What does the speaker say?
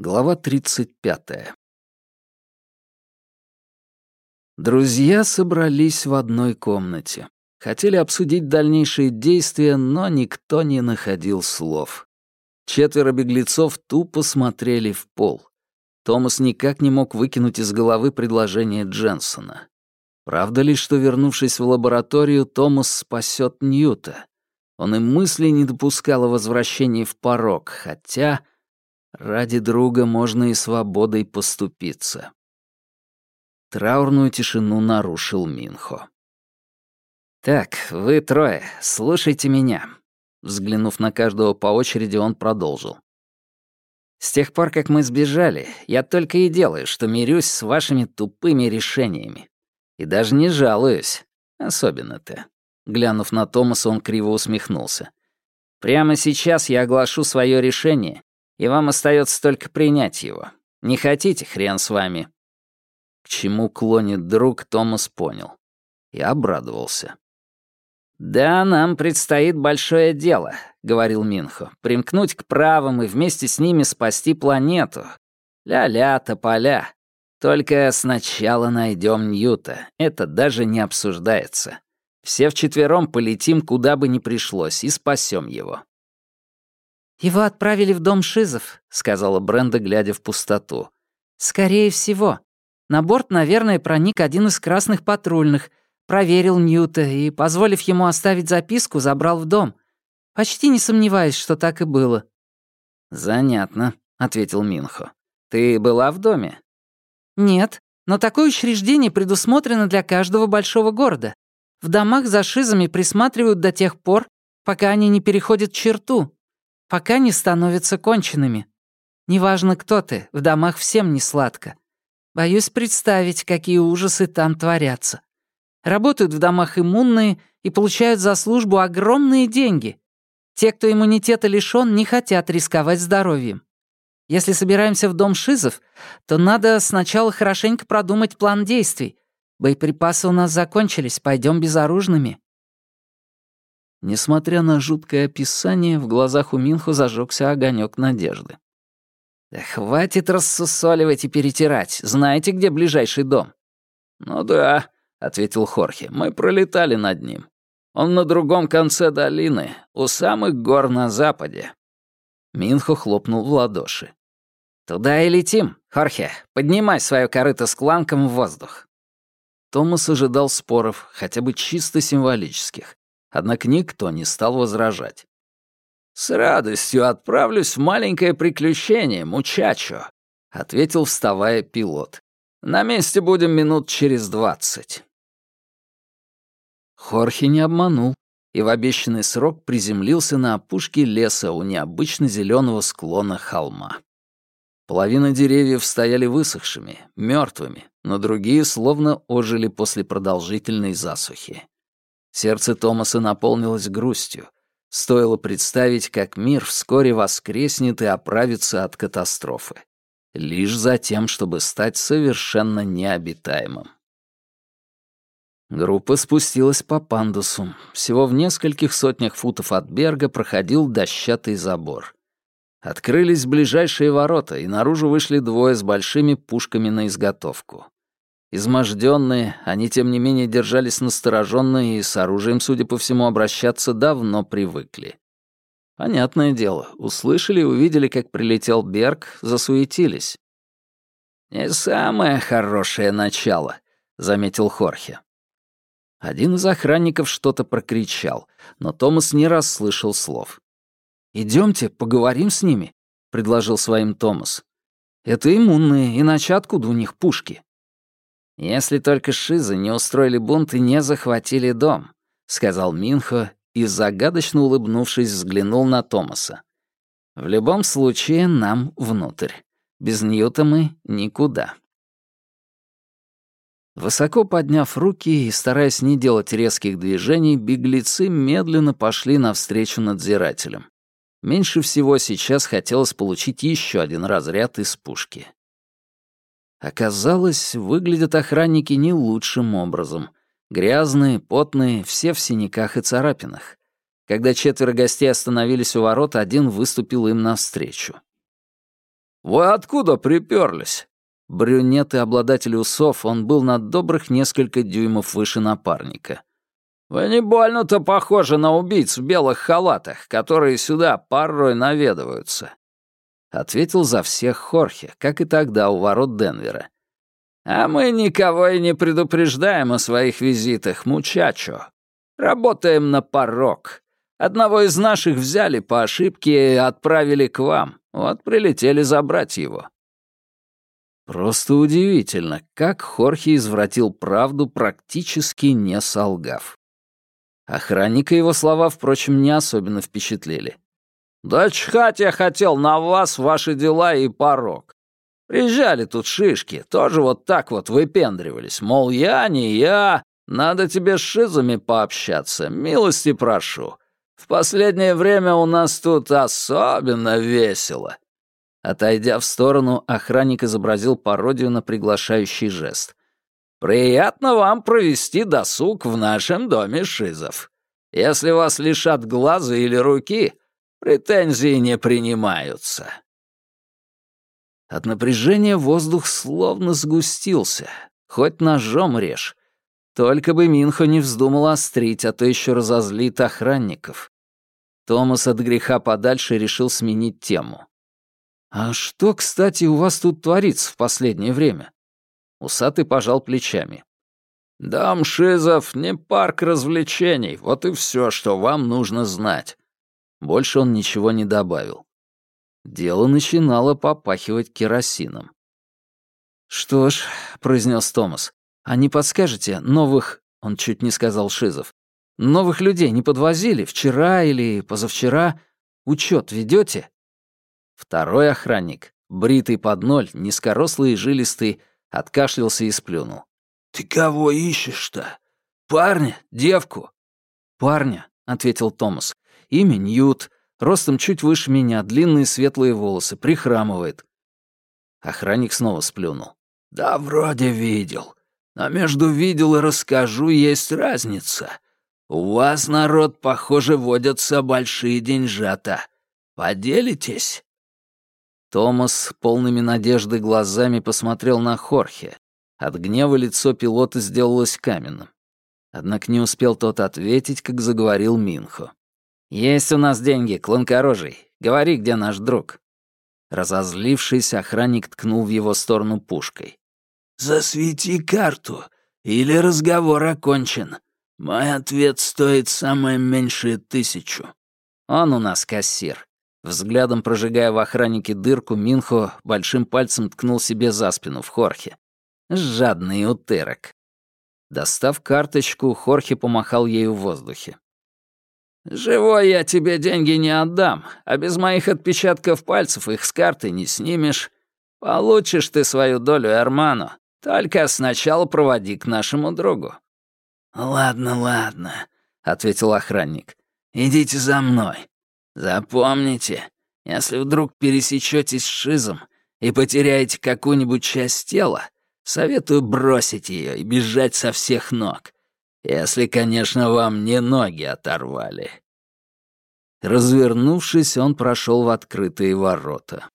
Глава 35. Друзья собрались в одной комнате. Хотели обсудить дальнейшие действия, но никто не находил слов. Четверо беглецов тупо смотрели в пол. Томас никак не мог выкинуть из головы предложение Дженсона. Правда ли, что, вернувшись в лабораторию, Томас спасет Ньюта? Он и мысли не допускал о возвращении в порог, хотя Ради друга можно и свободой поступиться. Траурную тишину нарушил Минхо. «Так, вы трое, слушайте меня». Взглянув на каждого по очереди, он продолжил. «С тех пор, как мы сбежали, я только и делаю, что мирюсь с вашими тупыми решениями. И даже не жалуюсь. Особенно ты». Глянув на Томаса, он криво усмехнулся. «Прямо сейчас я оглашу свое решение, и вам остается только принять его. Не хотите, хрен с вами». К чему клонит друг, Томас понял. И обрадовался. «Да, нам предстоит большое дело», — говорил Минхо. «Примкнуть к правым и вместе с ними спасти планету. Ля-ля, тополя. Только сначала найдем Ньюта. Это даже не обсуждается. Все вчетвером полетим, куда бы ни пришлось, и спасем его. «Его отправили в дом Шизов», — сказала Бренда, глядя в пустоту. «Скорее всего. На борт, наверное, проник один из красных патрульных, проверил Ньюта и, позволив ему оставить записку, забрал в дом. Почти не сомневаюсь, что так и было». «Занятно», — ответил Минхо. «Ты была в доме?» «Нет, но такое учреждение предусмотрено для каждого большого города. В домах за шизами присматривают до тех пор, пока они не переходят черту пока не становятся конченными. Неважно, кто ты, в домах всем не сладко. Боюсь представить, какие ужасы там творятся. Работают в домах иммунные и получают за службу огромные деньги. Те, кто иммунитета лишён, не хотят рисковать здоровьем. Если собираемся в дом шизов, то надо сначала хорошенько продумать план действий. Боеприпасы у нас закончились, пойдем безоружными. Несмотря на жуткое описание, в глазах у Минхо зажегся огонек надежды. «Да хватит рассусоливать и перетирать. Знаете, где ближайший дом?» «Ну да», — ответил Хорхе, — «мы пролетали над ним. Он на другом конце долины, у самых гор на западе». Минхо хлопнул в ладоши. «Туда и летим, Хорхе. Поднимай свое корыто с кланком в воздух». Томас ожидал споров, хотя бы чисто символических. Однако никто не стал возражать. «С радостью отправлюсь в маленькое приключение, мучачо», — ответил, вставая пилот. «На месте будем минут через двадцать». Хорхе не обманул и в обещанный срок приземлился на опушке леса у необычно зеленого склона холма. Половина деревьев стояли высохшими, мертвыми, но другие словно ожили после продолжительной засухи. Сердце Томаса наполнилось грустью. Стоило представить, как мир вскоре воскреснет и оправится от катастрофы. Лишь за тем, чтобы стать совершенно необитаемым. Группа спустилась по пандусу. Всего в нескольких сотнях футов от берга проходил дощатый забор. Открылись ближайшие ворота, и наружу вышли двое с большими пушками на изготовку. Изможденные, они тем не менее держались настороженно и с оружием, судя по всему, обращаться давно привыкли. Понятное дело, услышали и увидели, как прилетел Берг, засуетились. «Не самое хорошее начало», — заметил Хорхе. Один из охранников что-то прокричал, но Томас не раз слышал слов. Идемте, поговорим с ними», — предложил своим Томас. «Это иммунные, иначе откуда у них пушки?» «Если только Шизы не устроили бунт и не захватили дом», — сказал Минхо и, загадочно улыбнувшись, взглянул на Томаса. «В любом случае, нам внутрь. Без Ньюта мы никуда». Высоко подняв руки и стараясь не делать резких движений, беглецы медленно пошли навстречу надзирателям. Меньше всего сейчас хотелось получить еще один разряд из пушки. Оказалось, выглядят охранники не лучшим образом. Грязные, потные, все в синяках и царапинах. Когда четверо гостей остановились у ворот, один выступил им навстречу. Вы откуда приперлись?» Брюнет и обладатель усов, он был на добрых несколько дюймов выше напарника. «Вы не больно-то похожи на убийц в белых халатах, которые сюда порой наведываются», — ответил за всех Хорхе, как и тогда у ворот Денвера. «А мы никого и не предупреждаем о своих визитах, мучачо. Работаем на порог. Одного из наших взяли по ошибке и отправили к вам. Вот прилетели забрать его». Просто удивительно, как Хорхе извратил правду, практически не солгав. Охранника его слова, впрочем, не особенно впечатлили. «Да чхать я хотел на вас, ваши дела и порог. Приезжали тут шишки, тоже вот так вот выпендривались, мол, я не я, надо тебе с шизами пообщаться, милости прошу. В последнее время у нас тут особенно весело. Отойдя в сторону, охранник изобразил пародию на приглашающий жест. «Приятно вам провести досуг в нашем доме шизов. Если вас лишат глаза или руки, претензии не принимаются». От напряжения воздух словно сгустился. Хоть ножом режь. Только бы Минхо не вздумал острить, а то еще разозлит охранников. Томас от греха подальше решил сменить тему. «А что, кстати, у вас тут творится в последнее время?» Усатый пожал плечами. «Дом Шизов не парк развлечений, вот и все, что вам нужно знать». Больше он ничего не добавил. Дело начинало попахивать керосином. «Что ж», — произнес Томас, — «а не подскажете, новых...» — он чуть не сказал Шизов. «Новых людей не подвозили вчера или позавчера? Учет ведете? Второй охранник, бритый под ноль, низкорослый и жилистый, откашлялся и сплюнул. «Ты кого ищешь-то? Парня? Девку?» «Парня», — ответил Томас. «Имя Ньют, ростом чуть выше меня, длинные светлые волосы, прихрамывает». Охранник снова сплюнул. «Да вроде видел. Но между видел и расскажу есть разница. У вас, народ, похоже, водятся большие деньжата. Поделитесь?» Томас полными надежды глазами посмотрел на Хорхе. От гнева лицо пилота сделалось каменным. Однако не успел тот ответить, как заговорил Минхо. «Есть у нас деньги, клонкорожий. Говори, где наш друг». Разозлившись, охранник ткнул в его сторону пушкой. «Засвети карту, или разговор окончен. Мой ответ стоит самое меньшее тысячу». «Он у нас кассир. Взглядом прожигая в охраннике дырку, Минхо большим пальцем ткнул себе за спину в Хорхе. Жадный утырок. Достав карточку, Хорхе помахал ею в воздухе. «Живой я тебе деньги не отдам, а без моих отпечатков пальцев их с карты не снимешь. Получишь ты свою долю, Эрману, только сначала проводи к нашему другу». «Ладно, ладно», — ответил охранник. «Идите за мной. Запомните, если вдруг пересечетесь с шизом и потеряете какую-нибудь часть тела, советую бросить ее и бежать со всех ног. Если, конечно, вам не ноги оторвали. Развернувшись, он прошел в открытые ворота.